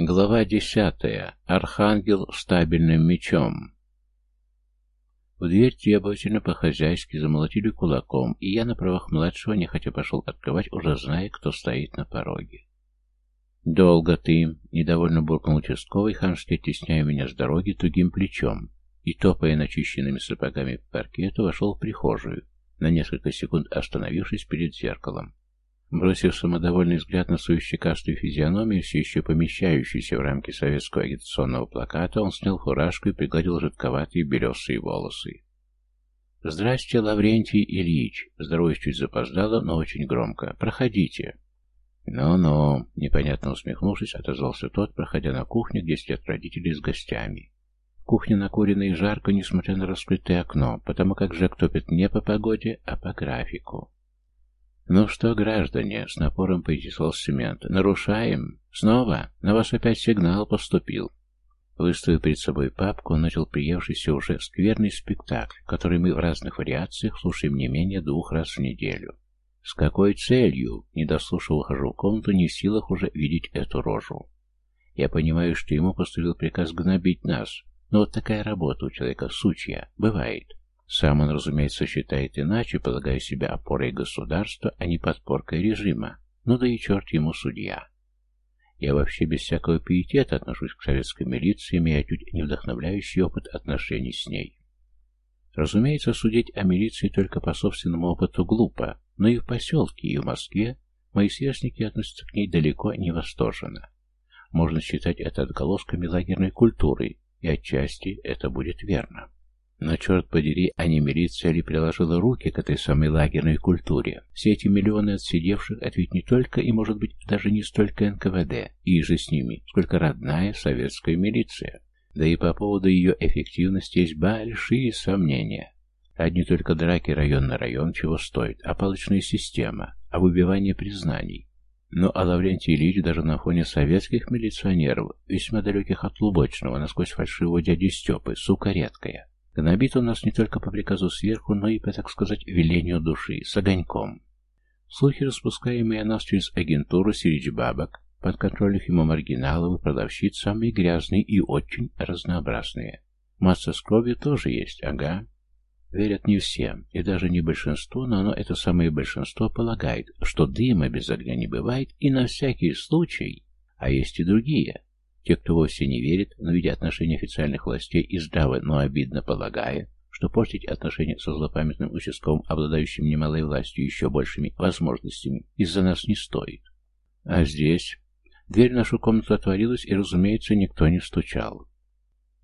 Глава десятая. Архангел с стабильным мечом. В дверь требовательно по-хозяйски замолотили кулаком, и я на правах младшего нехотя пошел открывать, уже зная, кто стоит на пороге. «Долго ты!» — недовольно буркнул участковый, хамски оттесняя меня с дороги тугим плечом, и, топая начищенными сапогами по паркету, вошел в прихожую, на несколько секунд остановившись перед зеркалом. Бросив самодовольный взгляд на свою щекастую физиономию, все еще помещающуюся в рамки советского агитационного плаката, он снял фуражку и пригладил жидковатые белесые волосы. «Здрасте, Лаврентий Ильич!» Здороваясь чуть запоздало, но очень громко. «Проходите!» «Ну-ну!» — непонятно усмехнувшись, отозвался тот, проходя на кухню, где сидят родители с гостями. Кухня накурена и жарко, несмотря на раскрытое окно, потому как Жек топит не по погоде, а по графику. «Ну что, граждане?» — с напором поинтересовался Семент. «Нарушаем? Снова? На вас опять сигнал поступил». Выставив перед собой папку, начал приевшийся уже скверный спектакль, который мы в разных вариациях слушаем не менее двух раз в неделю. С какой целью? Не дослушав, ухожу в комнату, не в силах уже видеть эту рожу. Я понимаю, что ему поступил приказ гнобить нас, но вот такая работа у человека сучья бывает. Сам он, разумеется, считает иначе, полагая себя опорой государства, а не подпоркой режима. Ну да и черт ему судья. Я вообще без всякого пиетета отношусь к советской милиции, имея чуть не вдохновляющий опыт отношений с ней. Разумеется, судить о милиции только по собственному опыту глупо, но и в поселке, и в Москве мои сверстники относятся к ней далеко не восторженно. Можно считать это отголосками лагерной культуры, и отчасти это будет верно. Но, черт подери, а не милиция ли приложила руки к этой самой лагерной культуре? Все эти миллионы отсидевших — это ведь не только и, может быть, даже не столько НКВД, и же с ними, сколько родная советская милиция. Да и по поводу ее эффективности есть большие сомнения. Одни только драки район на район чего стоит, а палочная система, а выбивание признаний. Но а Лаврентий Ильич даже на фоне советских милиционеров, весьма далеких от лубочного, насквозь фальшивого дяди Степы, сука редкая. Гнобит он нас не только по приказу сверху, но и по, так сказать, велению души, с огоньком. Слухи, распускаемые о нас через агентуру среди бабок, подконтрольных ему маргиналов и продавщиц, самые грязные и очень разнообразные. Масса с кровью тоже есть, ага. Верят не все, и даже не большинство, но оно, это самое большинство, полагает, что дыма без огня не бывает, и на всякий случай, а есть и другие, те, кто вовсе не верит, но видя отношения официальных властей и здраво, но обидно полагая, что портить отношения со злопамятным участковым, обладающим немалой властью и еще большими возможностями, из-за нас не стоит. А здесь... Дверь в нашу комнату отворилась, и, разумеется, никто не стучал.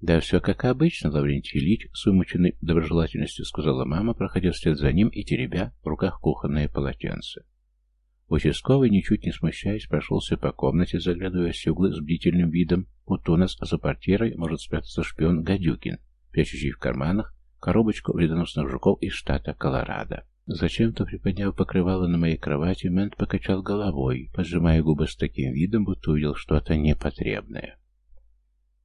«Да все как обычно, Лаврентий Ильич», — с вымученной доброжелательностью сказала мама, проходя вслед за ним и теребя в руках кухонное полотенце. Участковый, ничуть не смущаясь, прошелся по комнате, заглядывая в углы с бдительным видом, будто у нас за портьерой может спрятаться шпион Гадюкин, прячущий в карманах коробочку вредоносных жуков из штата Колорадо. Зачем-то, приподняв покрывало на моей кровати, Мент покачал головой, поджимая губы с таким видом, будто увидел что-то непотребное.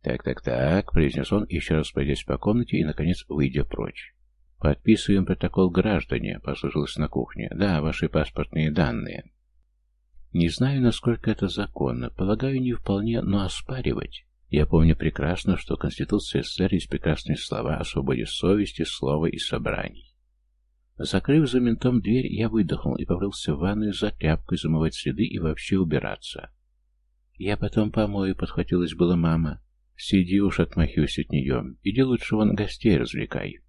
«Так-так-так», — произнес он, еще раз пройдясь по комнате и, наконец, выйдя прочь. «Подписываем протокол граждане», — послышалось на кухне. «Да, ваши паспортные данные». Не знаю, насколько это законно. Полагаю, не вполне, но оспаривать. Я помню прекрасно, что Конституция СССР есть прекрасные слова о свободе совести, слова и собраний. Закрыв за ментом дверь, я выдохнул и поврился в ванную за тряпкой замывать следы и вообще убираться. «Я потом помою», — подхватилась была мама. «Сиди уж, отмахиваясь от нее. Иди лучше вон гостей развлекай».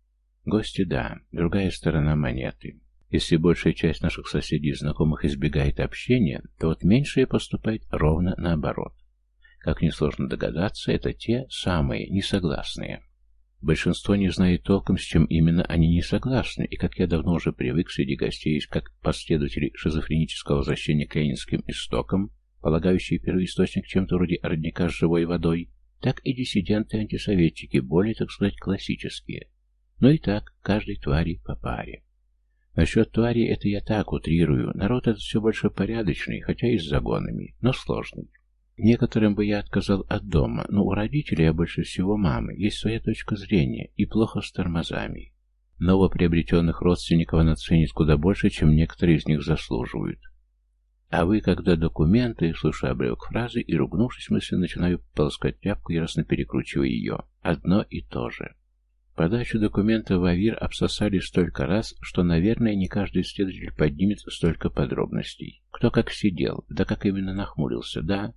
Гости – да, другая сторона монеты. Если большая часть наших соседей и знакомых избегает общения, то вот меньшая поступает ровно наоборот. Как несложно догадаться, это те самые несогласные. Большинство не знает толком, с чем именно они не согласны, и, как я давно уже привык, среди гостей как последователи шизофренического возвращения к ленинским истокам, полагающие первоисточник чем-то вроде родника с живой водой, так и диссиденты-антисоветчики, более, так сказать, классические – но и так, каждой твари по паре. Насчет твари это я так утрирую. Народ этот все больше порядочный, хотя и с загонами, но сложный. Некоторым бы я отказал от дома, но у родителей, а больше всего мамы, есть своя точка зрения, и плохо с тормозами. Новоприобретенных родственников она ценит куда больше, чем некоторые из них заслуживают. А вы, когда документы, слушая обрывок фразы и, ругнувшись мысленно, начинаю полоскать тряпку, яростно перекручивая ее. Одно и то же. Подачу документов в АВИР обсосали столько раз, что, наверное, не каждый следователь поднимет столько подробностей. Кто как сидел, да как именно нахмурился, да?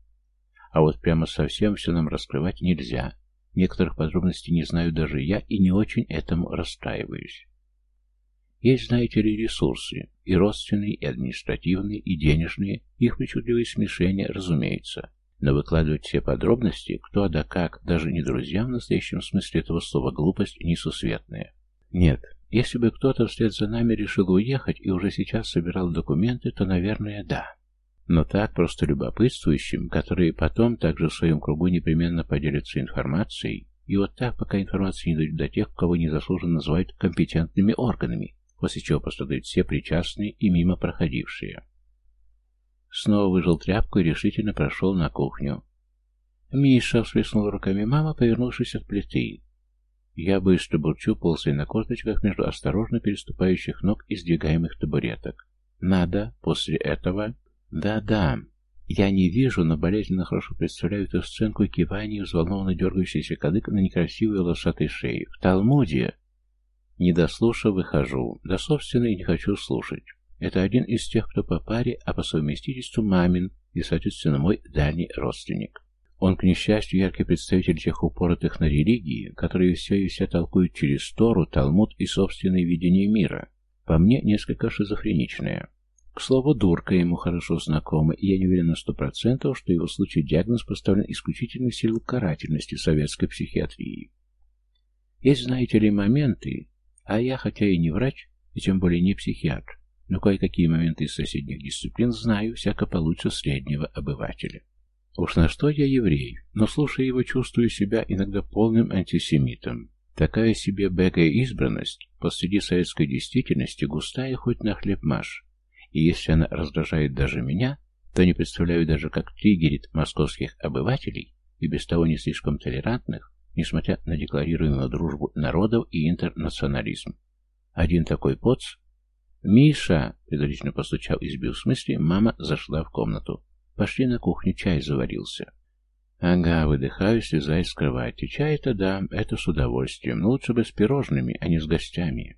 А вот прямо совсем все нам раскрывать нельзя. Некоторых подробностей не знаю даже я и не очень этому расстраиваюсь. Есть, знаете ли, ресурсы, и родственные, и административные, и денежные, их причудливые смешения, разумеется. Но выкладывать все подробности, кто да как, даже не друзьям в настоящем смысле этого слова глупость несусветная. Нет, если бы кто-то вслед за нами решил уехать и уже сейчас собирал документы, то, наверное, да. Но так, просто любопытствующим, которые потом также в своем кругу непременно поделятся информацией, и вот так, пока информация не дойдет до тех, кого незаслуженно называют компетентными органами, после чего пострадают все причастные и мимо проходившие. Снова выжил тряпку и решительно прошел на кухню. Миша всплеснула руками мама, повернувшись от плиты. Я быстро бурчу, ползая на корточках между осторожно переступающих ног и сдвигаемых табуреток. Надо после этого... Да-да, я не вижу, но болезненно хорошо представляю эту сценку кивания и взволнованно дергающийся кадык на некрасивой волосатой шее. В Талмуде не дослушав, выхожу. Да, собственно, и не хочу слушать. Это один из тех, кто по паре, а по совместительству мамин и, соответственно, мой дальний родственник. Он, к несчастью, яркий представитель тех упоротых на религии, которые все и все толкуют через Тору, Талмуд и собственное видение мира. По мне, несколько шизофреничное. К слову, дурка ему хорошо знакома, и я не уверен на сто процентов, что его случай диагноз поставлен исключительно в силу карательности советской психиатрии. Есть, знаете ли, моменты, а я, хотя и не врач, и тем более не психиатр, но кое-какие моменты из соседних дисциплин знаю всяко получше среднего обывателя. Уж на что я еврей, но слушая его, чувствую себя иногда полным антисемитом. Такая себе бэкая избранность посреди советской действительности густая хоть на хлеб маш. И если она раздражает даже меня, то не представляю даже, как триггерит московских обывателей и без того не слишком толерантных, несмотря на декларируемую дружбу народов и интернационализм. Один такой поц... «Миша!» — предварительно постучал и сбил в смысле, мама зашла в комнату. «Пошли на кухню, чай заварился». «Ага, выдыхаю, слезая с кровати. Чай-то да, это с удовольствием, но лучше бы с пирожными, а не с гостями».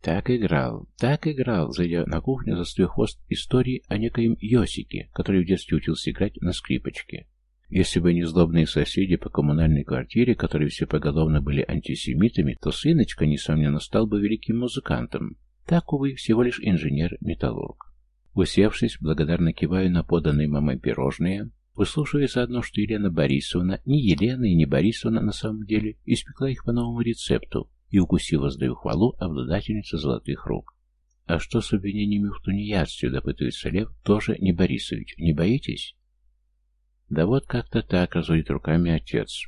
Так играл, так играл, зайдя на кухню, застыл хвост истории о некоем Йосике, который в детстве учился играть на скрипочке. Если бы не злобные соседи по коммунальной квартире, которые все поголовно были антисемитами, то сыночка, несомненно, стал бы великим музыкантом. Так, увы, всего лишь инженер-металлург. Усевшись, благодарно киваю на поданные мамой пирожные, выслушивая заодно, что Елена Борисовна, не Елена и не Борисовна на самом деле, испекла их по новому рецепту и, укусив воздаю хвалу, обладательница золотых рук. А что с обвинениями в тунеядстве, допытывается Лев, тоже не Борисович, не боитесь? Да вот как-то так, разводит руками отец.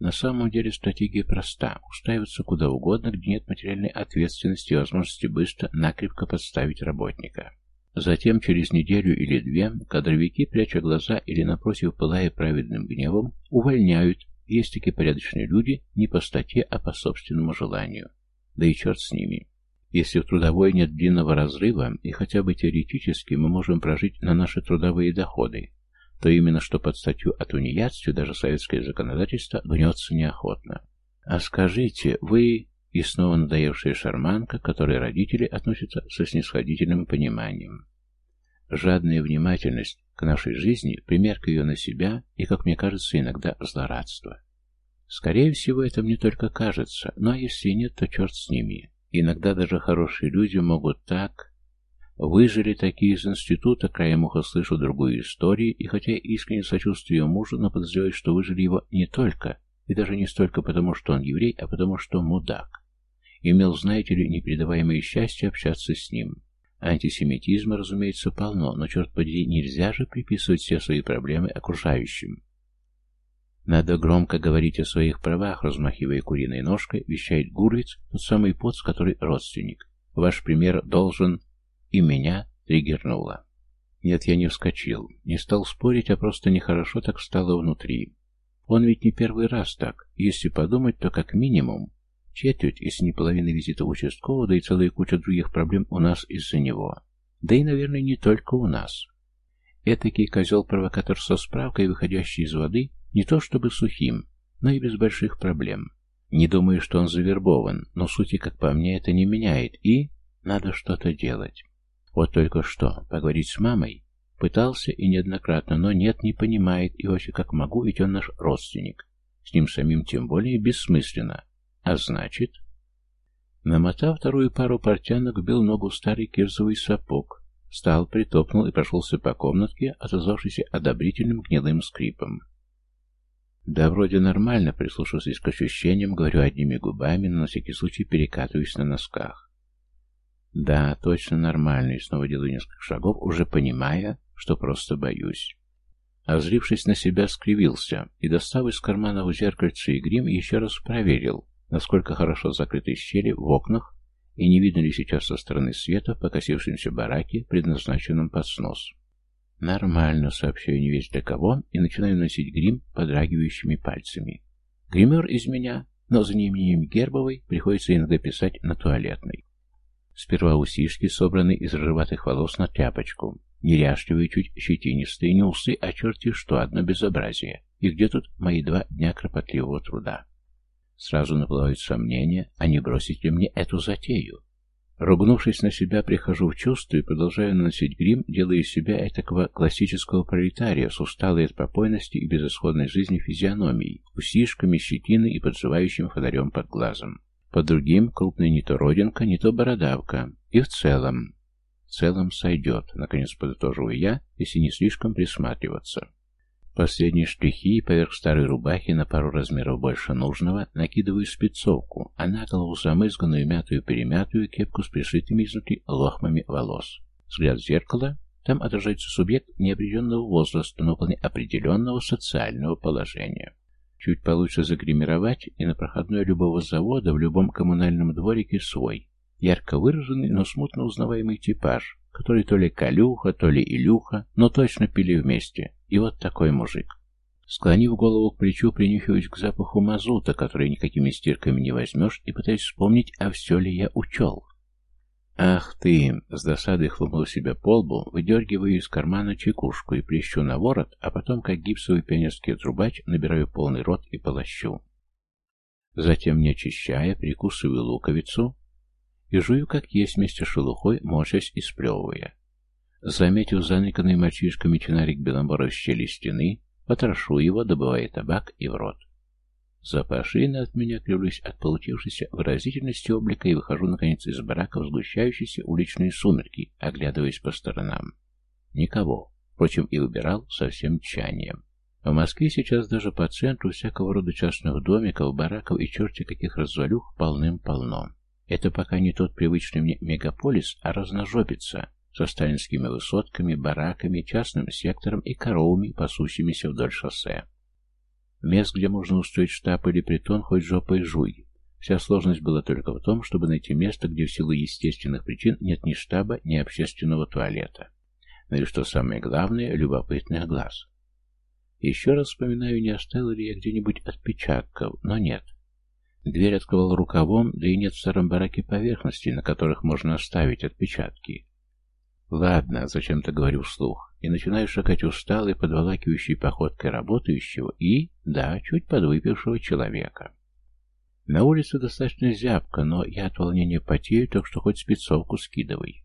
На самом деле стратегия проста. Устраиваться куда угодно, где нет материальной ответственности и возможности быстро, накрепко подставить работника. Затем, через неделю или две, кадровики, пряча глаза или, напротив, пылая праведным гневом, увольняют. Есть такие порядочные люди не по статье, а по собственному желанию. Да и черт с ними. Если в трудовой нет длинного разрыва, и хотя бы теоретически мы можем прожить на наши трудовые доходы, то именно что под статью о тунеядстве даже советское законодательство гнется неохотно. А скажите, вы... И снова надоевшая шарманка, к которой родители относятся со снисходительным пониманием. Жадная внимательность к нашей жизни, примерка ее на себя и, как мне кажется, иногда злорадство. Скорее всего, это мне только кажется, но если нет, то черт с ними. Иногда даже хорошие люди могут так Выжили такие из института, краем уха слышу другую историю, и хотя искренне сочувствую мужу, но подозреваю, что выжили его не только, и даже не столько потому, что он еврей, а потому, что мудак. Имел, знаете ли, непередаваемое счастье общаться с ним. Антисемитизма, разумеется, полно, но, черт подери, нельзя же приписывать все свои проблемы окружающим. Надо громко говорить о своих правах, размахивая куриной ножкой, вещает Гурвиц, тот самый поц, который родственник. Ваш пример должен и меня триггернуло. Нет, я не вскочил, не стал спорить, а просто нехорошо так стало внутри. Он ведь не первый раз так. Если подумать, то как минимум четверть, если не половина визита участкового, да и целая куча других проблем у нас из-за него. Да и, наверное, не только у нас. Этакий козел-провокатор со справкой, выходящий из воды, не то чтобы сухим, но и без больших проблем. Не думаю, что он завербован, но сути, как по мне, это не меняет, и надо что-то делать. Вот только что, поговорить с мамой, пытался и неоднократно, но нет, не понимает, и вообще как могу, ведь он наш родственник. С ним самим тем более бессмысленно. А значит... Намотав вторую пару портянок, бил ногу старый кирзовый сапог, встал, притопнул и прошелся по комнатке, отозвавшийся одобрительным гнилым скрипом. Да, вроде нормально, прислушавшись к ощущениям, говорю одними губами, но на всякий случай перекатываюсь на носках. Да, точно нормально, и снова делаю несколько шагов, уже понимая, что просто боюсь. Озрившись на себя, скривился и, достав из кармана у зеркальца и грим, еще раз проверил, насколько хорошо закрыты щели в окнах и не видно ли сейчас со стороны света в покосившемся бараке, предназначенном под снос. «Нормально», — сообщаю не весь для кого, и начинаю носить грим подрагивающими пальцами. Гример из меня, но за неимением Гербовой приходится иногда писать на туалетной. Сперва усишки, собранные из рыжеватых волос на тряпочку, неряшливые, чуть щетинистые, не усы, а черти что, одно безобразие. И где тут мои два дня кропотливого труда? Сразу наплывают сомнения, а не бросить ли мне эту затею? Ругнувшись на себя, прихожу в чувство и продолжаю наносить грим, делая из себя этакого классического пролетария с усталой от попойности и безысходной жизни физиономией, усишками, щетиной и подживающим фонарем под глазом. Под другим крупная не то родинка, не то бородавка. И в целом. В целом сойдет, наконец подытоживаю я, если не слишком присматриваться. Последние штрихи поверх старой рубахи на пару размеров больше нужного накидываю спецовку, а на голову замызганную мятую-перемятую кепку с пришитыми изнутри лохмами волос. Взгляд в зеркало, там отражается субъект неопределенного возраста, но вполне определенного социального положения. Чуть получше загримировать, и на проходной любого завода в любом коммунальном дворике свой, ярко выраженный, но смутно узнаваемый типаж, который то ли Калюха, то ли Илюха, но точно пили вместе. И вот такой мужик. Склонив голову к плечу, принюхиваюсь к запаху мазута, который никакими стирками не возьмешь, и пытаюсь вспомнить, а все ли я учел. «Ах ты!» — с досадой хлопнул себя по лбу, выдергиваю из кармана чекушку и плещу на ворот, а потом, как гипсовый пионерский трубач, набираю полный рот и полощу. Затем, не очищая, прикусываю луковицу и жую, как есть, вместе с шелухой, морщась и сплевывая. Заметив заныканный мальчишками чинарик беломора в стены, потрошу его, добывая табак и в рот. Запашина от меня кривлюсь от получившейся выразительности облика и выхожу, наконец, из барака в сгущающиеся уличные сумерки, оглядываясь по сторонам. Никого. Впрочем, и убирал со всем тщанием. В Москве сейчас даже по центру всякого рода частных домиков, бараков и черти каких развалюх полным-полно. Это пока не тот привычный мне мегаполис, а разножопица, со сталинскими высотками, бараками, частным сектором и коровами, пасущимися вдоль шоссе. Мест, где можно устроить штаб или притон, хоть жопой жуй. Вся сложность была только в том, чтобы найти место, где в силу естественных причин нет ни штаба, ни общественного туалета. Ну и что самое главное, любопытных глаз. Еще раз вспоминаю, не оставил ли я где-нибудь отпечатков, но нет. Дверь открывал рукавом, да и нет в старом бараке поверхности, на которых можно оставить отпечатки. Ладно, зачем-то говорю вслух, и начинаю шагать усталой, подволакивающей походкой работающего и, да, чуть подвыпившего человека. На улице достаточно зябко, но я от волнения потею, так что хоть спецовку скидывай.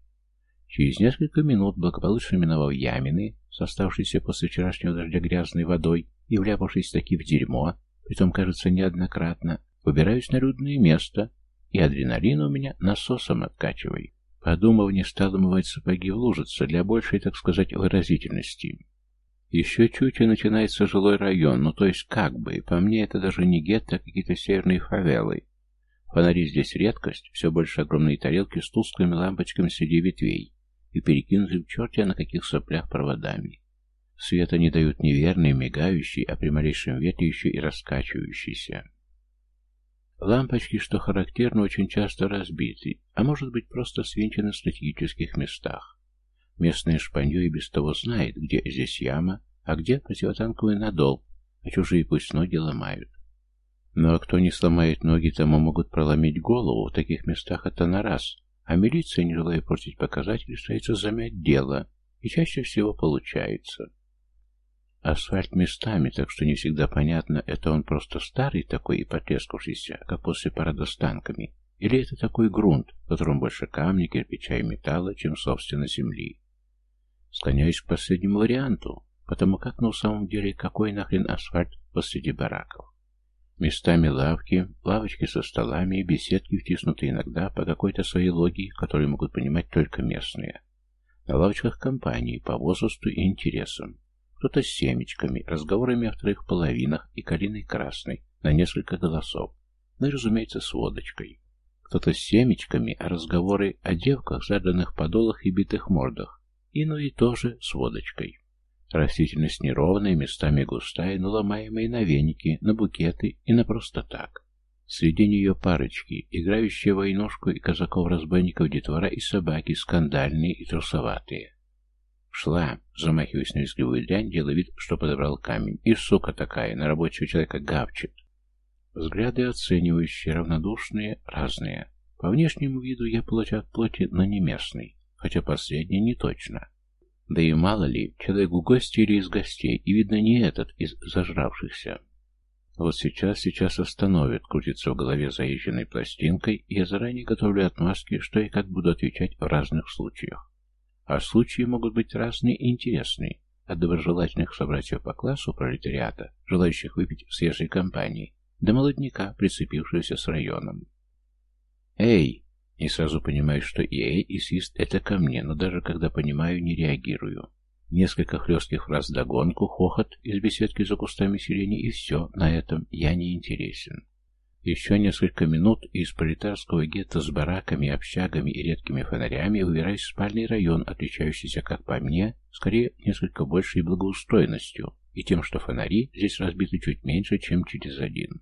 Через несколько минут, благополучно миновав ямины, составшиеся после вчерашнего дождя грязной водой и вляпавшись таки в дерьмо, притом, кажется, неоднократно, выбираюсь на людное место, и адреналин у меня насосом откачивает. Подумав, не стал умывать сапоги в лужице для большей, так сказать, выразительности. Еще чуть и начинается жилой район, ну то есть как бы, по мне это даже не гетто, а какие-то северные фавелы. Фонари здесь редкость, все больше огромные тарелки с тусклыми лампочками среди ветвей и перекинуты в черте на каких соплях проводами. Света не дают неверный, мигающий, а при малейшем ветре еще и раскачивающийся. Лампочки, что характерно, очень часто разбиты, а может быть просто свинчены в стратегических местах. Местное шпанье и без того знает, где здесь яма, а где противотанковый надол, а чужие пусть ноги ломают. Ну кто не сломает ноги, тому могут проломить голову, в таких местах это на раз, А милиция, не желая портить показатели, старается замять дело, и чаще всего получается. Асфальт местами, так что не всегда понятно, это он просто старый такой и потрескавшийся, как после парада с танками, или это такой грунт, в котором больше камня, кирпича и металла, чем, собственно, земли. Склоняюсь к последнему варианту, потому как, ну, в самом деле, какой нахрен асфальт посреди бараков? Местами лавки, лавочки со столами и беседки втиснуты иногда по какой-то своей логике, которую могут понимать только местные. На лавочках компании по возрасту и интересам. Кто-то с семечками, разговорами о вторых половинах и калиной красной на несколько голосов. Ну и, разумеется, с водочкой. Кто-то с семечками, а разговоры о девках, заданных подолах и битых мордах. И ну и тоже с водочкой. Растительность неровная, местами густая, но ломаемые на веники, на букеты и на просто так. Среди нее парочки, играющие войнушку и казаков-разбойников детвора и собаки, скандальные и трусоватые. Шла, замахиваясь на визгливую дрянь, делая вид, что подобрал камень. И сука такая, на рабочего человека гавчит. Взгляды оценивающие, равнодушные, разные. По внешнему виду я плоть от плоти, но не местный, хотя последний не точно. Да и мало ли, человек в гости или из гостей, и видно не этот из зажравшихся. Вот сейчас, сейчас остановит, крутится в голове заезженной пластинкой, и я заранее готовлю отмазки, что и как буду отвечать в разных случаях. А случаи могут быть разные и интересные, от доброжелательных собратьев по классу пролетариата, желающих выпить в свежей компании, до молодняка, прицепившегося с районом. «Эй!» Не сразу понимаю, что и «эй», и свист — это ко мне, но даже когда понимаю, не реагирую. Несколько хлестких фраз догонку, хохот из беседки за кустами сирени, и все, на этом я не интересен. Еще несколько минут, и из пролетарского гетто с бараками, общагами и редкими фонарями выбираюсь в спальный район, отличающийся, как по мне, скорее несколько большей благоустроенностью, и тем, что фонари здесь разбиты чуть меньше, чем через один.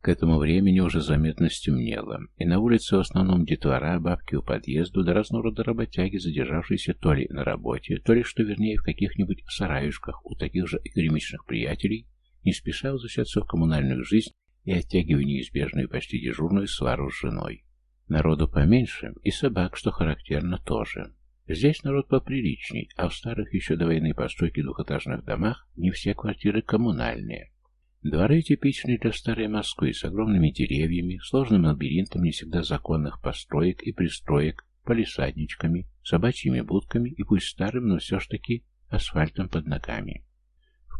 К этому времени уже заметно стемнело, и на улице в основном детвора, бабки у подъезду, да разного рода работяги, задержавшиеся то ли на работе, то ли, что вернее, в каких-нибудь сараюшках у таких же экономичных приятелей, не спеша возвращаться в коммунальную жизнь и оттягивая неизбежную почти дежурную свару с женой. Народу поменьше, и собак, что характерно, тоже. Здесь народ поприличней, а в старых еще до войны постройки двухэтажных домах не все квартиры коммунальные. Дворы типичные для старой Москвы, с огромными деревьями, сложным лабиринтом не всегда законных построек и пристроек, полисадничками, собачьими будками и пусть старым, но все ж таки асфальтом под ногами.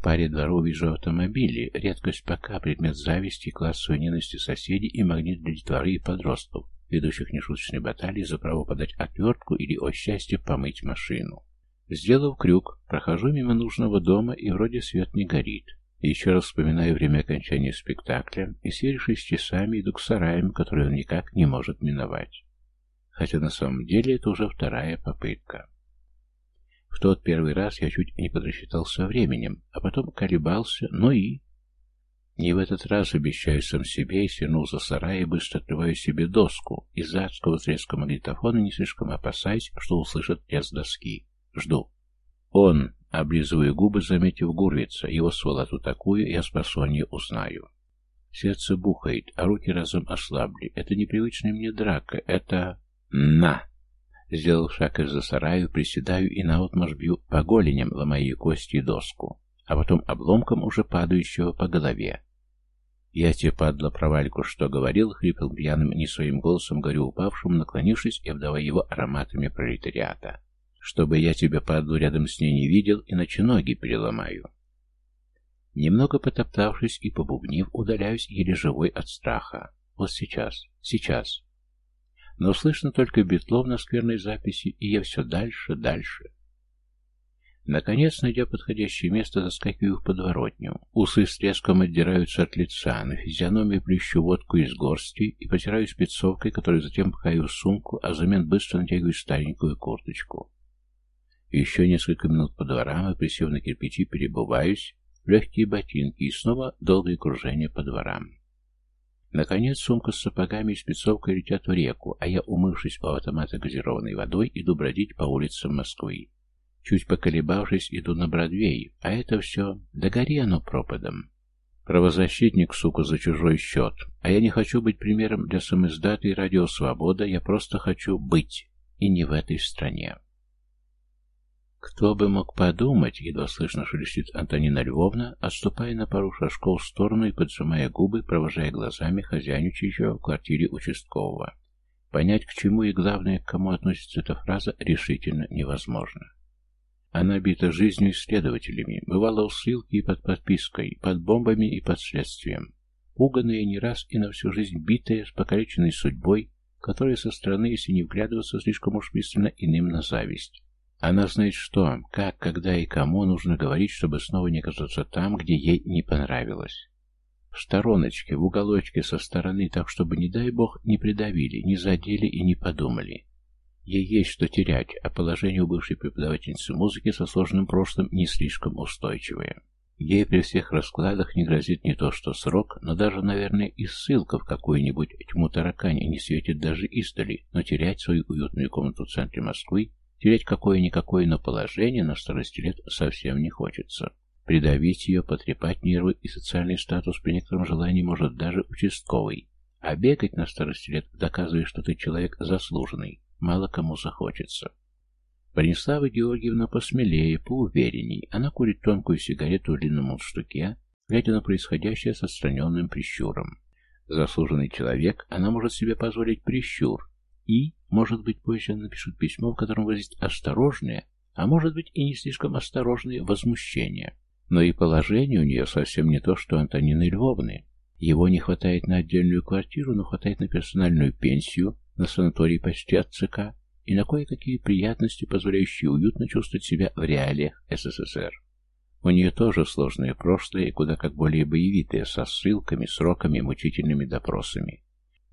Паре дворов вижу автомобили, редкость пока, предмет зависти, классовой ненависти соседей и магнит для детворы и подростков, ведущих нешуточной баталии за право подать отвертку или, о счастье, помыть машину. Сделав крюк, прохожу мимо нужного дома и вроде свет не горит. Еще раз вспоминаю время окончания спектакля и, сверившись часами, иду к сараям, которые он никак не может миновать. Хотя на самом деле это уже вторая попытка. В тот первый раз я чуть не подрасчитал со временем, а потом колебался, но и... Не в этот раз обещаю сам себе и свернул за сарай и быстро отрываю себе доску. Из-за адского треска магнитофона не слишком опасаясь, что услышат треск доски. Жду. Он, Облизываю губы, заметив Гурвица, его сволоту такую, я с просонья узнаю. Сердце бухает, а руки разом ослабли. Это непривычная мне драка, это... На! Сделал шаг из-за сараю, приседаю и наотмашь бью по голеням, ломая кости и доску, а потом обломком уже падающего по голове. «Я тебе, падла, провальку, что говорил?» — хрипел пьяным не своим голосом, говорю упавшему, наклонившись и обдавая его ароматами пролетариата чтобы я тебя, падлу, рядом с ней не видел, иначе ноги переломаю. Немного потоптавшись и побубнив, удаляюсь еле живой от страха. Вот сейчас, сейчас. Но слышно только битлов на скверной записи, и я все дальше, дальше. Наконец, найдя подходящее место, заскакиваю в подворотню. Усы с треском отдираются от лица, на физиономии плещу водку из горсти и потираю спецовкой, которую затем пхаю в сумку, а взамен быстро натягиваю старенькую курточку. Еще несколько минут по дворам и, присев на кирпичи, перебываюсь легкие ботинки и снова долгое кружение по дворам. Наконец сумка с сапогами и спецовкой летят в реку, а я, умывшись у автомата газированной водой, иду бродить по улицам Москвы. Чуть поколебавшись, иду на Бродвей, а это все, да гори оно пропадом. Правозащитник, сука, за чужой счет. А я не хочу быть примером для самоиздата и радио «Свобода», я просто хочу быть. И не в этой стране. Кто бы мог подумать, едва слышно шелестит Антонина Львовна, отступая на пару шажков в сторону и поджимая губы, провожая глазами хозяйничающего в квартире участкового. Понять, к чему и, главное, к кому относится эта фраза, решительно невозможно. Она бита жизнью исследователями, бывала у ссылки и под подпиской, под бомбами и под следствием. Пуганная не раз и на всю жизнь битая, с покалеченной судьбой, которая со стороны, если не вглядываться слишком уж пристально, иным на зависть. Она знает что, как, когда и кому нужно говорить, чтобы снова не оказаться там, где ей не понравилось. В стороночке, в уголочке, со стороны, так чтобы, не дай бог, не придавили, не задели и не подумали. Ей есть что терять, а положение у бывшей преподавательницы музыки со сложным прошлым не слишком устойчивое. Ей при всех раскладах не грозит не то что срок, но даже, наверное, и ссылка в какую-нибудь тьму таракани не светит даже издали, но терять свою уютную комнату в центре Москвы, терять какое-никакое, но положение на старости лет совсем не хочется. Придавить ее, потрепать нервы и социальный статус при некотором желании может даже участковый. А бегать на старости лет, доказывая, что ты человек заслуженный, мало кому захочется. Бронислава Георгиевна посмелее, поуверенней. Она курит тонкую сигарету в длинном мундштуке, глядя на происходящее с отстраненным прищуром. Заслуженный человек, она может себе позволить прищур. И, может быть, позже она напишет письмо, в котором выразит осторожное, а может быть и не слишком осторожное возмущение. Но и положение у нее совсем не то, что Антонины Львовны. Его не хватает на отдельную квартиру, но хватает на персональную пенсию, на санаторий почти от ЦК и на кое-какие приятности, позволяющие уютно чувствовать себя в реалиях СССР. У нее тоже сложное прошлое куда как более боевитое, со ссылками, сроками, мучительными допросами.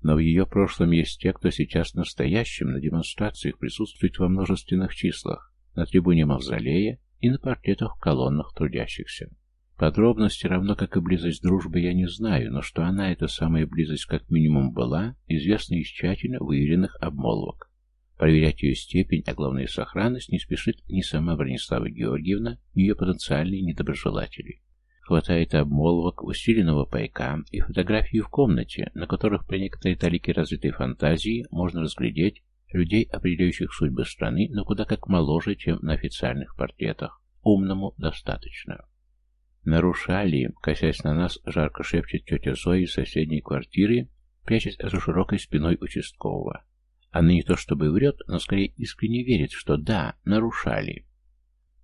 Но в ее прошлом есть те, кто сейчас настоящим на демонстрациях присутствует во множественных числах, на трибуне Мавзолея и на портретах в колоннах трудящихся. Подробности, равно как и близость дружбы, я не знаю, но что она, эта самая близость, как минимум была, известна из тщательно выверенных обмолвок. Проверять ее степень, а главное сохранность, не спешит ни сама Бронислава Георгиевна, ни ее потенциальные недоброжелатели. Хватает обмолвок, усиленного пайка и фотографий в комнате, на которых при некоторой талике развитой фантазии можно разглядеть людей, определяющих судьбы страны, но куда как моложе, чем на официальных портретах. Умному достаточно. Нарушали, косясь на нас, жарко шепчет тетя Зоя из соседней квартиры, прячась за широкой спиной участкового. Она не то чтобы врет, но скорее искренне верит, что да, нарушали.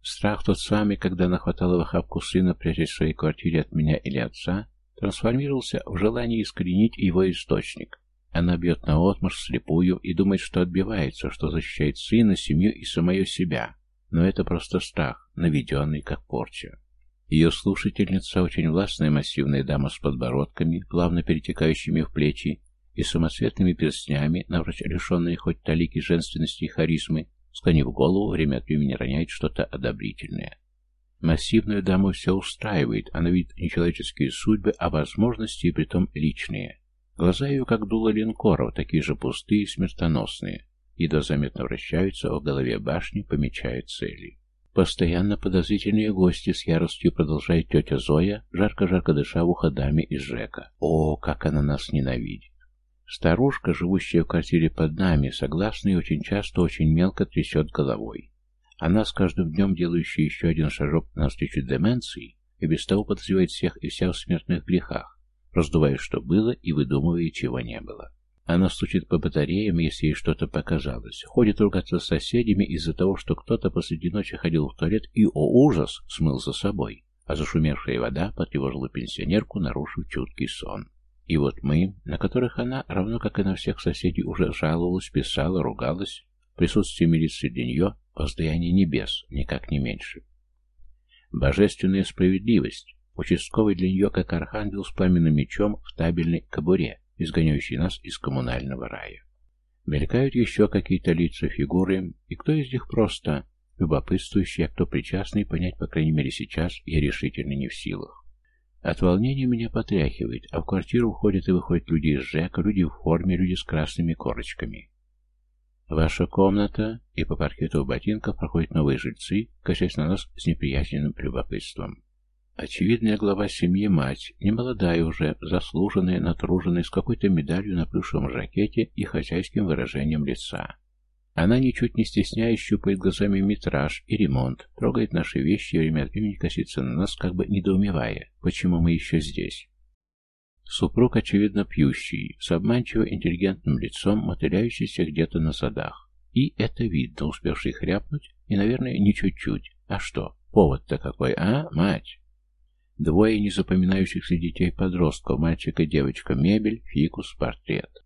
Страх тот самый, когда она хватала в охапку сына, прячась в своей квартире от меня или отца, трансформировался в желание искоренить его источник. Она бьет наотмашь слепую и думает, что отбивается, что защищает сына, семью и самое себя. Но это просто страх, наведенный как порча. Ее слушательница, очень властная массивная дама с подбородками, плавно перетекающими в плечи, и самоцветными перстнями, напрочь лишенные хоть талики женственности и харизмы, склонив голову, время от времени роняет что-то одобрительное. Массивную даму все устраивает, она видит нечеловеческие судьбы, а возможности и притом личные. Глаза ее, как дуло линкоров, такие же пустые и смертоносные, едва заметно вращаются в голове башни, помечая цели. Постоянно подозрительные гости с яростью продолжает тетя Зоя, жарко-жарко дыша в ухо даме из Жека. О, как она нас ненавидит! Старушка, живущая в квартире под нами, согласно и очень часто очень мелко трясет головой. Она с каждым днем делающая еще один шажок навстречу деменции и без того подозревает всех и вся в смертных грехах, раздувая, что было, и выдумывая, чего не было. Она стучит по батареям, если ей что-то показалось. Ходит ругаться с соседями из-за того, что кто-то посреди ночи ходил в туалет и, о ужас, смыл за собой. А зашумевшая вода потревожила пенсионерку, нарушив чуткий сон. И вот мы, на которых она, равно как и на всех соседей, уже жаловалась, писала, ругалась, присутствие милиции для нее — воздаяние небес, никак не меньше. Божественная справедливость, участковый для нее, как архангел с пламенным мечом в табельной кобуре, изгоняющий нас из коммунального рая. Мелькают еще какие-то лица, фигуры, и кто из них просто любопытствующий, а кто причастный, понять, по крайней мере сейчас, я решительно не в силах. От волнения меня потряхивает, а в квартиру входят и выходят люди из ЖЭКа, люди в форме, люди с красными корочками. Ваша комната, и по паркету в ботинках проходят новые жильцы, косясь на нас с неприязненным любопытством. Очевидная глава семьи мать, немолодая уже, заслуженная, натруженная, с какой-то медалью на плюшевом жакете и хозяйским выражением лица. Она, ничуть не стесняясь, щупает глазами метраж и ремонт, трогает наши вещи и время от времени косится на нас, как бы недоумевая, почему мы еще здесь. Супруг, очевидно, пьющий, с обманчиво интеллигентным лицом, мотыляющийся где-то на задах. И это видно, успевший хряпнуть, и, наверное, не чуть-чуть. А что, повод-то какой, а, мать? Двое незапоминающихся детей-подростков, мальчик и девочка, мебель, фикус, портрет.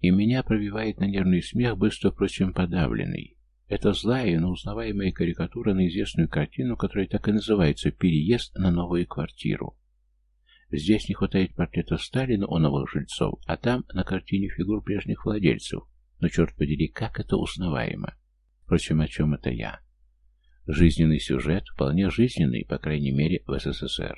И меня пробивает на нервный смех, быстро, впрочем, подавленный. Это злая, но узнаваемая карикатура на известную картину, которая так и называется «Переезд на новую квартиру». Здесь не хватает портрета Сталина у новых жильцов, а там на картине фигур прежних владельцев. Но, черт подери, как это узнаваемо. Впрочем, о чем это я? Жизненный сюжет, вполне жизненный, по крайней мере, в СССР.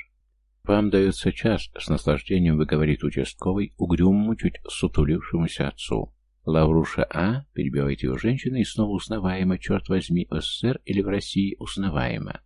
«Вам дается час», — с наслаждением выговорит участковый угрюмому, чуть сутулившемуся отцу. «Лавруша А», — перебивает его женщина, и снова узнаваемо, черт возьми, в СССР или в России узнаваемо.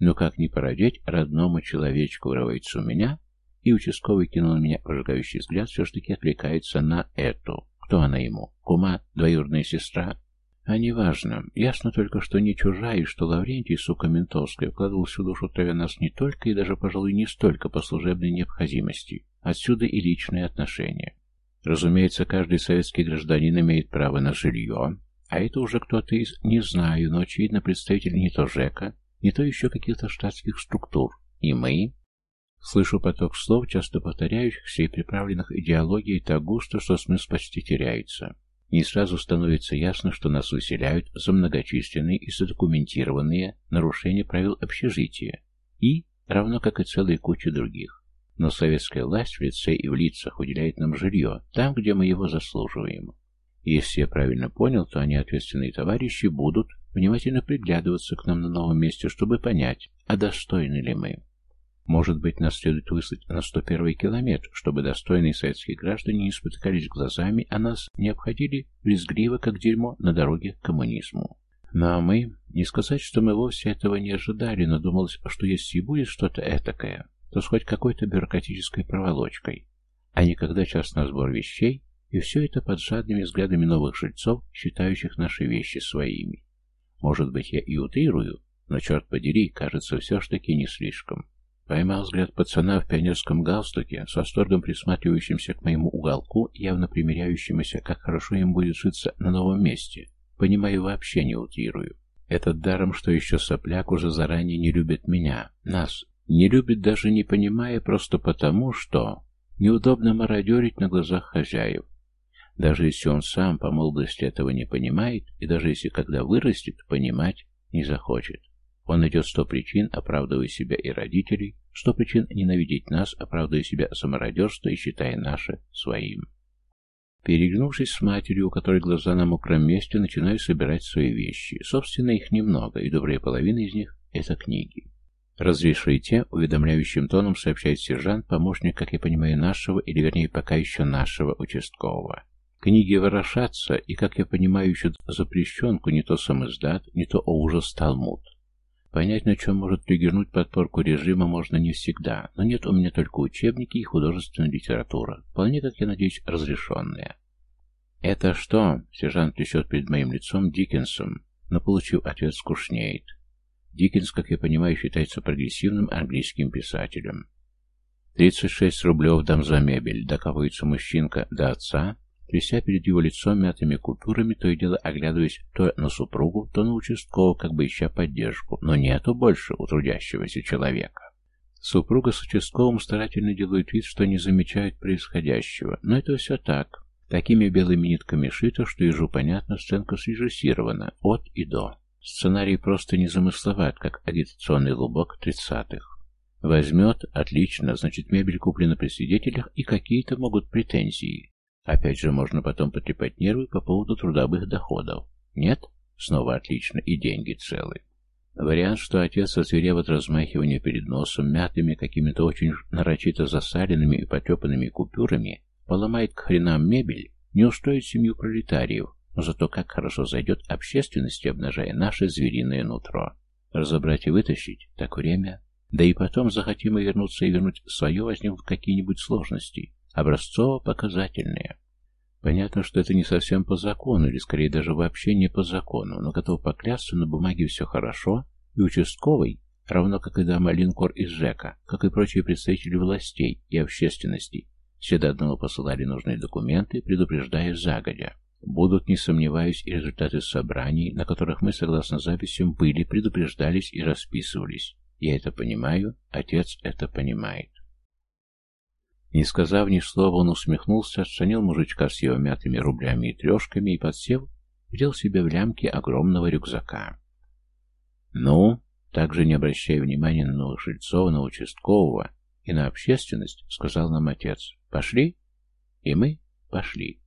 Но как не породеть родному человечку, вырывается у меня, и участковый кинул на меня прожигающий взгляд, все ж таки отвлекается на эту. Кто она ему? Кума? Двоюродная сестра? А неважно. Ясно только, что не чужая, и что Лаврентий, сука ментовская, вкладывал всю душу травя нас не только и даже, пожалуй, не столько по служебной необходимости. Отсюда и личные отношения. Разумеется, каждый советский гражданин имеет право на жилье, а это уже кто-то из, не знаю, но, очевидно, представитель не то ЖЭКа, не то еще каких-то штатских структур. И мы... Слышу поток слов, часто повторяющихся и приправленных идеологией так густо, что смысл почти теряется. Не сразу становится ясно, что нас выселяют за многочисленные и задокументированные нарушения правил общежития и, равно как и целая куча других. Но советская власть в лице и в лицах уделяет нам жилье там, где мы его заслуживаем. Если я правильно понял, то они, ответственные товарищи, будут внимательно приглядываться к нам на новом месте, чтобы понять, а достойны ли мы. Может быть, нас следует выслать на 101 километр, чтобы достойные советские граждане не спотыкались глазами, а нас не обходили брезгливо, как дерьмо, на дороге к коммунизму. Ну а мы, не сказать, что мы вовсе этого не ожидали, но думалось, что если и будет что-то этакое, то с хоть какой-то бюрократической проволочкой, а не когда час на сбор вещей, и все это под жадными взглядами новых жильцов, считающих наши вещи своими. Может быть, я и утрирую, но, черт подери, кажется, все ж таки не слишком. Поймал взгляд пацана в пионерском галстуке, с восторгом присматривающимся к моему уголку, явно примеряющемуся, как хорошо им будет житься на новом месте. Понимаю, вообще не утрирую. Этот даром, что еще сопляк, уже заранее не любит меня, нас. Не любит даже не понимая, просто потому, что неудобно мародерить на глазах хозяев. Даже если он сам по молодости этого не понимает, и даже если когда вырастет, понимать не захочет. Он найдет сто причин, оправдывая себя и родителей, сто причин ненавидеть нас, оправдывая себя за мародерство и считая наше своим. Перегнувшись с матерью, у которой глаза на мокром месте, начинаю собирать свои вещи. Собственно, их немного, и добрая половина из них — это книги. «Разрешите», — уведомляющим тоном сообщает сержант, помощник, как я понимаю, нашего, или вернее, пока еще нашего участкового. Книги ворошатся, и, как я понимаю, ищут запрещенку не то самоздат, не то о ужас Талмуд. Понять, на чем может пригернуть подпорку режима, можно не всегда, но нет у меня только учебники и художественная литература, вполне, как я надеюсь, разрешенные. «Это что?» — сержант трясет перед моим лицом Диккенсом, но, получив ответ, скучнеет. Диккенс, как я понимаю, считается прогрессивным английским писателем. «Тридцать шесть рублев дам за мебель», — докапывается мужчинка до отца, тряся перед его лицом мятыми купюрами, то и дело оглядываясь то на супругу, то на участкового, как бы ища поддержку, но нету больше у трудящегося человека. Супруга с участковым старательно делают вид, что не замечают происходящего, но это все так. Такими белыми нитками шито, что ежу понятно, сценка срежиссирована от и до. Сценарий просто не замысловат, как агитационный лубок тридцатых. Возьмет, отлично, значит мебель куплена при свидетелях и какие-то могут претензии. Опять же, можно потом потрепать нервы по поводу трудовых доходов. Нет? Снова отлично, и деньги целы. Вариант, что отец озверев от перед носом мятыми, какими-то очень нарочито засаленными и потрепанными купюрами, поломает к хренам мебель, не устроит семью пролетариев, но зато как хорошо зайдет общественности, обнажая наше звериное нутро. Разобрать и вытащить, так время. Да и потом захотим мы вернуться и вернуть свое, возникнут какие-нибудь сложности, образцово-показательные. Понятно, что это не совсем по закону, или скорее даже вообще не по закону, но готов поклясться, на бумаге все хорошо, и участковый, равно как и дама Линкор из ЖЭКа, как и прочие представители властей и общественности, все до одного посылали нужные документы, предупреждая загодя. Будут, не сомневаюсь, и результаты собраний, на которых мы, согласно записям, были, предупреждались и расписывались. Я это понимаю, отец это понимает. Не сказав ни слова, он усмехнулся, отстранил мужичка с его мятыми рублями и трешками и, подсев, взял себе в лямки огромного рюкзака. «Ну?» Также, не обращая внимания на новых жильцов, на участкового и на общественность, сказал нам отец. «Пошли?» И мы пошли.